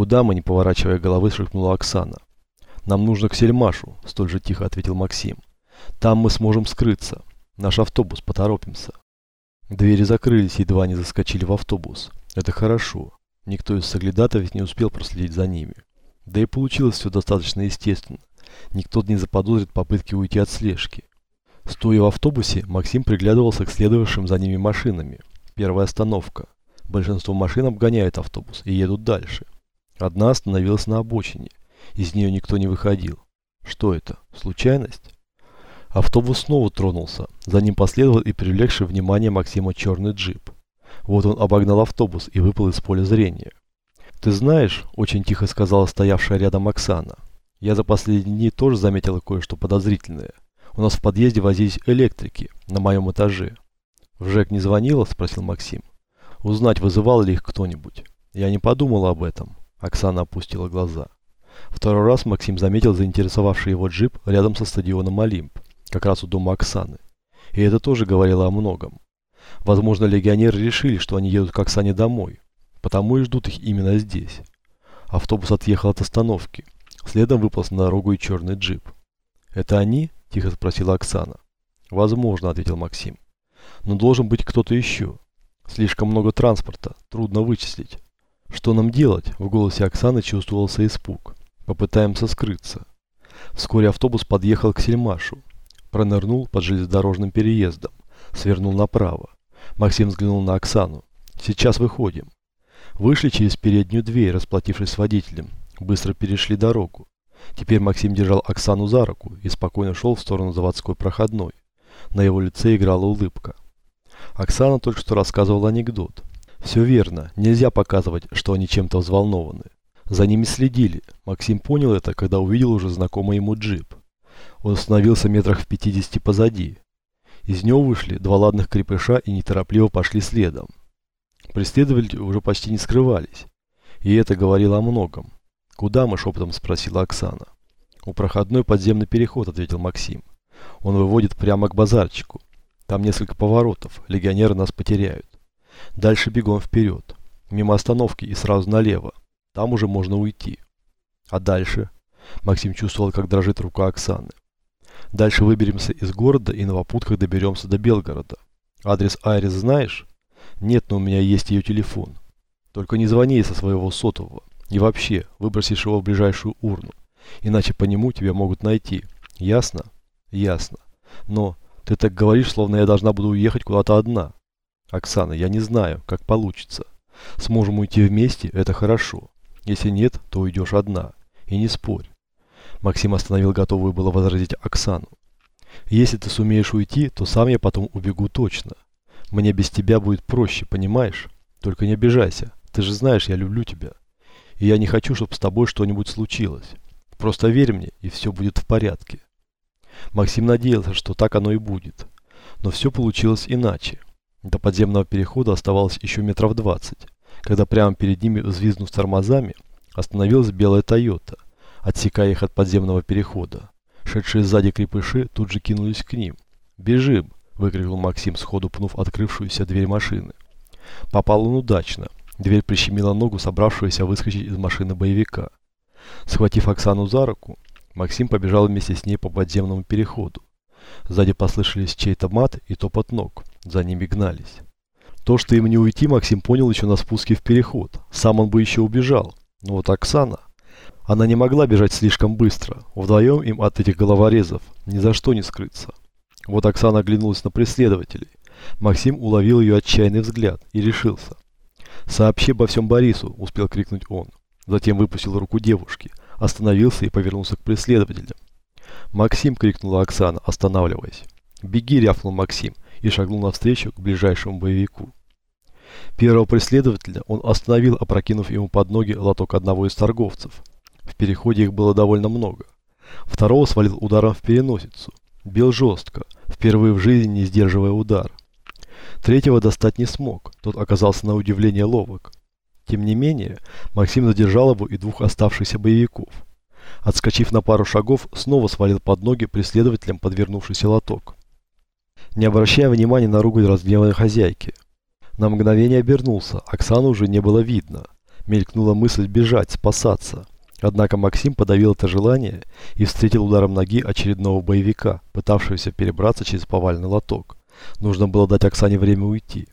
«Куда мы?» – не поворачивая головы, шепнула Оксана. «Нам нужно к Сельмашу», – столь же тихо ответил Максим. «Там мы сможем скрыться. Наш автобус, поторопимся». Двери закрылись, едва они заскочили в автобус. Это хорошо. Никто из соглядатов не успел проследить за ними. Да и получилось все достаточно естественно. Никто не заподозрит попытки уйти от слежки. Стоя в автобусе, Максим приглядывался к следовавшим за ними машинами. Первая остановка. Большинство машин обгоняет автобус и едут дальше. Одна остановилась на обочине. Из нее никто не выходил. Что это? Случайность? Автобус снова тронулся. За ним последовал и привлекший внимание Максима черный джип. Вот он обогнал автобус и выпал из поля зрения. «Ты знаешь», – очень тихо сказала стоявшая рядом Оксана, – «я за последние дни тоже заметила кое-что подозрительное. У нас в подъезде возились электрики на моем этаже». «В ЖЭК не звонила?» – спросил Максим. «Узнать, вызывал ли их кто-нибудь?» «Я не подумала об этом». Оксана опустила глаза. Второй раз Максим заметил заинтересовавший его джип рядом со стадионом Олимп, как раз у дома Оксаны. И это тоже говорило о многом. Возможно, легионеры решили, что они едут к Оксане домой, потому и ждут их именно здесь. Автобус отъехал от остановки. Следом выполз на дорогу и черный джип. «Это они?» – тихо спросила Оксана. «Возможно», – ответил Максим. «Но должен быть кто-то еще. Слишком много транспорта, трудно вычислить. Что нам делать?» – в голосе Оксаны чувствовался испуг. «Попытаемся скрыться». Вскоре автобус подъехал к Сельмашу. Пронырнул под железнодорожным переездом. Свернул направо. Максим взглянул на Оксану. «Сейчас выходим». Вышли через переднюю дверь, расплатившись с водителем. Быстро перешли дорогу. Теперь Максим держал Оксану за руку и спокойно шел в сторону заводской проходной. На его лице играла улыбка. Оксана только что рассказывала анекдот. Все верно, нельзя показывать, что они чем-то взволнованы. За ними следили. Максим понял это, когда увидел уже знакомый ему джип. Он остановился метрах в 50 позади. Из него вышли два ладных крепыша и неторопливо пошли следом. Преследователи уже почти не скрывались. И это говорило о многом. «Куда мы?» – шепотом спросила Оксана. «У проходной подземный переход», – ответил Максим. «Он выводит прямо к базарчику. Там несколько поворотов. Легионеры нас потеряют. Дальше бегом вперед. Мимо остановки и сразу налево. Там уже можно уйти. А дальше?» Максим чувствовал, как дрожит рука Оксаны. «Дальше выберемся из города и на попутках доберемся до Белгорода. Адрес Айрис знаешь?» Нет, но у меня есть ее телефон. Только не звони ей со своего сотового. И вообще, выбросишь его в ближайшую урну. Иначе по нему тебя могут найти. Ясно? Ясно. Но ты так говоришь, словно я должна буду уехать куда-то одна. Оксана, я не знаю, как получится. Сможем уйти вместе, это хорошо. Если нет, то уйдешь одна. И не спорь. Максим остановил готовую было возразить Оксану. Если ты сумеешь уйти, то сам я потом убегу точно. Мне без тебя будет проще, понимаешь? Только не обижайся. Ты же знаешь, я люблю тебя. И я не хочу, чтобы с тобой что-нибудь случилось. Просто верь мне, и все будет в порядке. Максим надеялся, что так оно и будет. Но все получилось иначе. До подземного перехода оставалось еще метров двадцать, когда прямо перед ними, взвизнув тормозами, остановилась белая Тойота, отсекая их от подземного перехода. Шедшие сзади крепыши тут же кинулись к ним. «Бежим!» выкрикнул Максим, сходу пнув открывшуюся дверь машины. Попал он удачно. Дверь прищемила ногу собравшегося выскочить из машины боевика. Схватив Оксану за руку, Максим побежал вместе с ней по подземному переходу. Сзади послышались чей-то мат и топот ног. За ними гнались. То, что им не уйти, Максим понял еще на спуске в переход. Сам он бы еще убежал. Но вот Оксана... Она не могла бежать слишком быстро. Вдвоем им от этих головорезов ни за что не скрыться. Вот Оксана оглянулась на преследователей. Максим уловил ее отчаянный взгляд и решился. «Сообщи обо всем Борису», – успел крикнуть он. Затем выпустил руку девушки, остановился и повернулся к преследователям. «Максим!» – крикнула Оксана, останавливаясь. «Беги!» – рявкнул Максим и шагнул навстречу к ближайшему боевику. Первого преследователя он остановил, опрокинув ему под ноги лоток одного из торговцев. В переходе их было довольно много. Второго свалил ударом в переносицу. Бил жестко, впервые в жизни не сдерживая удар. Третьего достать не смог, тот оказался на удивление ловок. Тем не менее, Максим задержал его и двух оставшихся боевиков. Отскочив на пару шагов, снова свалил под ноги преследователям подвернувшийся лоток. Не обращая внимания на ругань разгневанной хозяйки. На мгновение обернулся, Оксаны уже не было видно. Мелькнула мысль бежать, спасаться. Однако Максим подавил это желание и встретил ударом ноги очередного боевика, пытавшегося перебраться через повальный лоток. Нужно было дать Оксане время уйти.